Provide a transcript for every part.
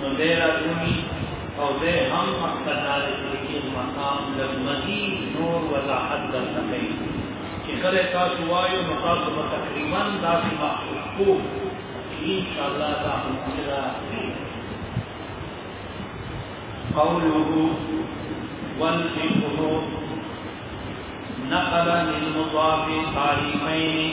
نو دې راځي او دې هم مقصد دا دی چې مقام د مزید نور وضاحت درته کوي چې کله تاسو وایو نو تاسو به تقریبا داسې محسوس کوو ان شاء الله تعالی قوله والفقه نقل للمضاف تعريفين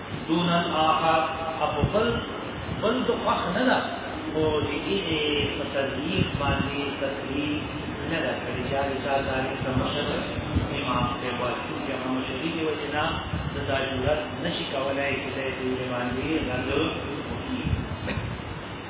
دون الاخر اب بل بل د خوښ نه ده او د دې په تدریس باندې تدریس نه ده کړی چې هغه چا تاریخ ته مشر امام ته وایي چې امام شریف دی چې نه د تاجورت نشي کولای چې د دې باندې غلط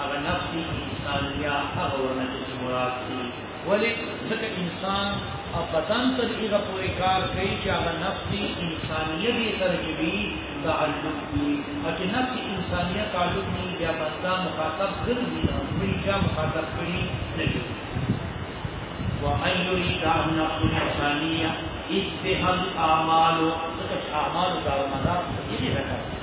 هغه نفس انسان یا هغه ورنه چې مراد دي ولی ځکه انسان او بدن تر ایغه پورې کار کوي چې هغه نفس انسانیت یې ترجیبي تعلق دي او چې نفس انسانیت تعلق نه یا بندا مخاطب ګرځي او دوی چا مخاطب کړي نه دي وأن يريد أن نكون إنسانية اجتهاد أعماله ځکه چې أعمالو دارمدار په دې راکړي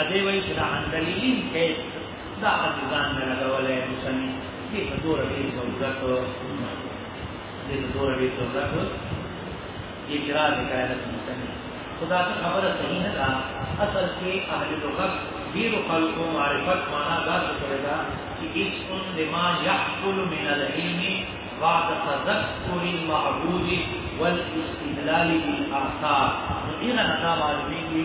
ادي وای چې دا اندلین کې دا ځان نه لګولې مسلمي کې په دور کې ضرورت دې دور کې ضرورت اجرا دې کړل مسلمي خدا ته خبره صحیح نه ده اصل کې اهل لغت ډیرو خلکو معرفت معنا دا څه کړی دا چې هیڅ ان لما يحصل من العلم بعد تذكر المعبود والاستدلال بالاثار نو دې نه دا معلومیږي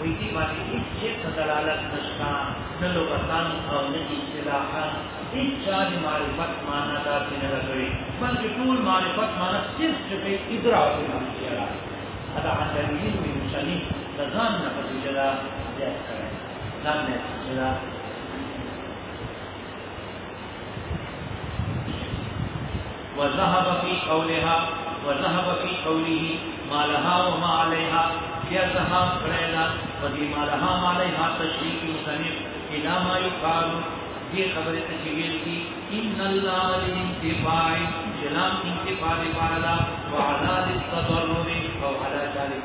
وی دی باندې هیڅ چیرته دلالت نشته نه لغتان او نه اصطلاحات هیڅ چا د معرفت معنا داسې نه ده کړې بلکې ټول معرفت معنا صرف چې دی ادراک یې باندې را دا حتمین وی مشنی د ځان نه پدې جلا زیات کړی ځان نه جلا وذهب في قولها وذهب في قوله ما لها وما عليها بیا ذهاب کړی دا په دې ما لها ما عليها تشریح مصنف الى ما يقال دې خبره ته چې ویل کی ان الله للانتفاع جلام انتفاع لپاره وعلى التضرر او على ذلك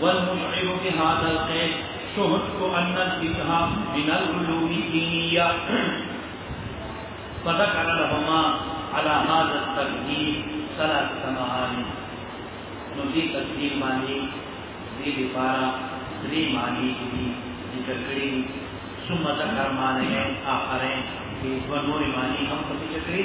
والمشعر بهذا القيد شهدت أن الفقه من العلوم الدينية فذكر لهما على هذا التقديم ثلاث معاني نزي تقديم معني ذي لپاره درې معنی دي ذکر کړی ثم ذکر معنی آخرین دې دوه نورې معنی هم په ذکر کړی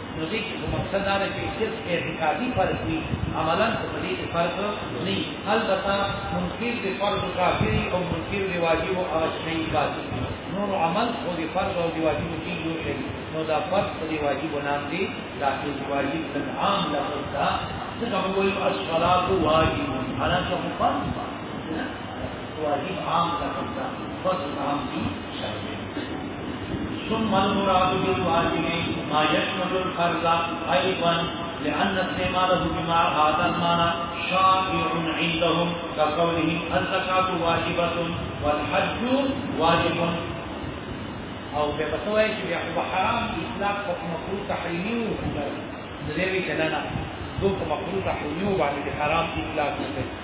نو دې کې مقصد دا دی چې صرف اعتقادي فرق وي عملا خو په دې کې فرق نه وي البته منکر د فرض کافر او منکر د واجب او هغه شی باطل نور عمل خو د فرض او د واجب کې یو شی نو دا فرض په دې واجب نام دی دا چې واجب د عام لفظ دا څنګه وایي الصلاه واجب حالانکه فرض واجب عام لفظ دا فرض عام دی ثم المراد بالواجب ما يشمل الفرض ايضا لان استعماله بما هذا المعنى شائع عندهم كقوله الزكاه واجبه والحج واجب او به بتوای چې بیا په حرام اطلاق په مکروه تحریمی وو د دې وی کلنه دوه مکروه تحریمی وو باندې حرام اطلاق نه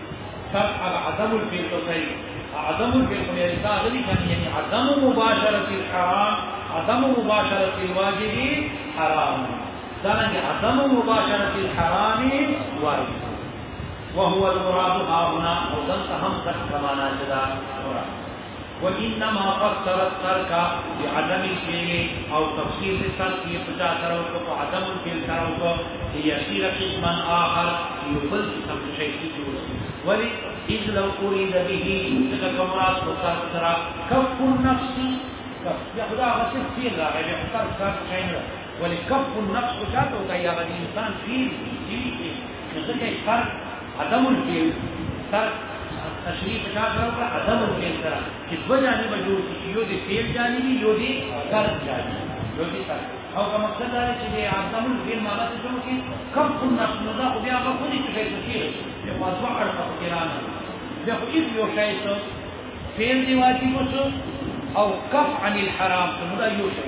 شرح العدم الفقهي عدم الفقهي دا غلی شان یعنی عدم مباشرت الحرام عدم مباشرت الواجب حرام دا نه عدم مباشرت الحرام واجب وهو المراد هاهنا او دلته هم څه معنا شدا مراد وانما فسر الترک بعدم الفعل او تفسیر سے ترک یہ پچا کرو تو عدم الفعل کرو تو کہ یسیر قسما آخر یبل قسم شیء کی جو ولی اذ لو اريد به تلك مراد وصار ترى كف النفس كف يا خدا غسل فيه لا غير يختار كف شيء ولكف النفس وشاته وتيا غني انسان فيه فيه نزل كيف عدم الفعل سر تشریح په چا سره وکړه عدم الفعل سره چې دوه جانبه جوړ شي چې یو د فعل جانب وي یو د ترک جانب وي یو د ترک او که مقصد دا دی چې د عدم الفعل معنا څه شو کې کم خو نفس نو دا خو بیا هغه خو دې چې فعل شي د واضح اړخ په قران بیا خو هیڅ یو شی څه فعل دی واجب شو او کف عن الحرام نو دا یو شی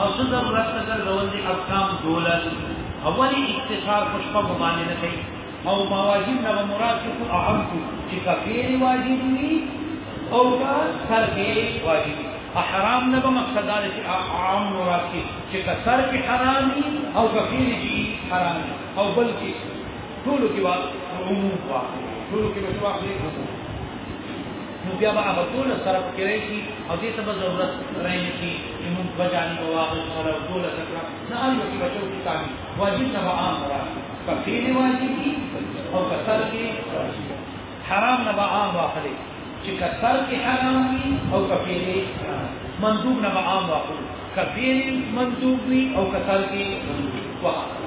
او څه ضرورت ته ګرځول دي احکام دولت اولی اختصار په شپږو باندې نه کوي او مواجب نه به مراد شي خو اهم شو چې کفیرې واجب وي او که ترکې واجب وي حرام نه به مقصد دا چې عام مراد شي چې که ترک حرام وي او کفیرې چې حرام وي او بلکې ټولو کې واقع عموم واقع ټولو کې به واقع عموم نو بیا به هغه ټول سره پکې شي او دې ته به ضرورت رانه شي چې موږ بجاني واغل سره ټول سره نه هر یو کې بچو کې کامي واجب نه به عام راځي کفیل واجب دي او کثر کې حرام نه به عام واخلي چې کثر کې حرام دي او کفیل مندوب نه به عام واخلي کفیل مندوب وي او کثر کې مندوب واخلي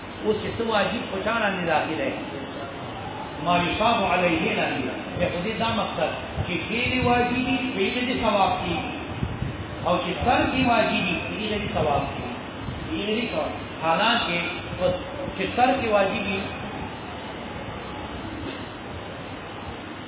اوس چې څه واجب په چا باندې داخل دی ما یصاب علیه نه دی په دې دا مقصد چې ډېری واجبي په دې ثواب دي او چې سر دی واجبي په دې ثواب دي دې دې ثواب حالانکه چې سر دی واجبي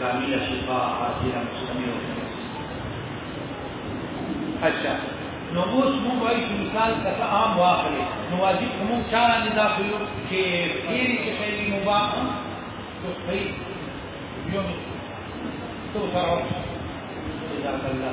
کامل شفا حاصله مستمر اچھا نو اوس موږ وایو چې مثال کته عام واخلې نو واجب موږ چا نه دا کوو چې ډیر چې شی مباح تو صحیح یو تو سره جزاک الله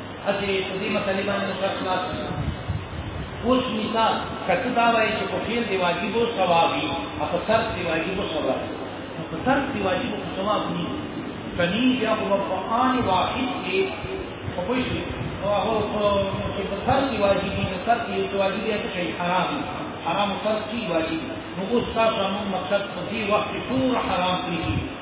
اسی په دې مسلې باندې نو خلاص اوس مثال کته دا وایي چې په خیر دی واجب او ثوابي او په سر دی واجب او ثواب په سر دی واجب او ثواب نه کني بیا په قرآن واحد کې په کوئی شي او هغه چې په سر دی واجب دي نو سر دی واجب دی چې حرام حرام سر دی واجب نو اوس تاسو موږ مقصد په دې وخت ټول حرام دي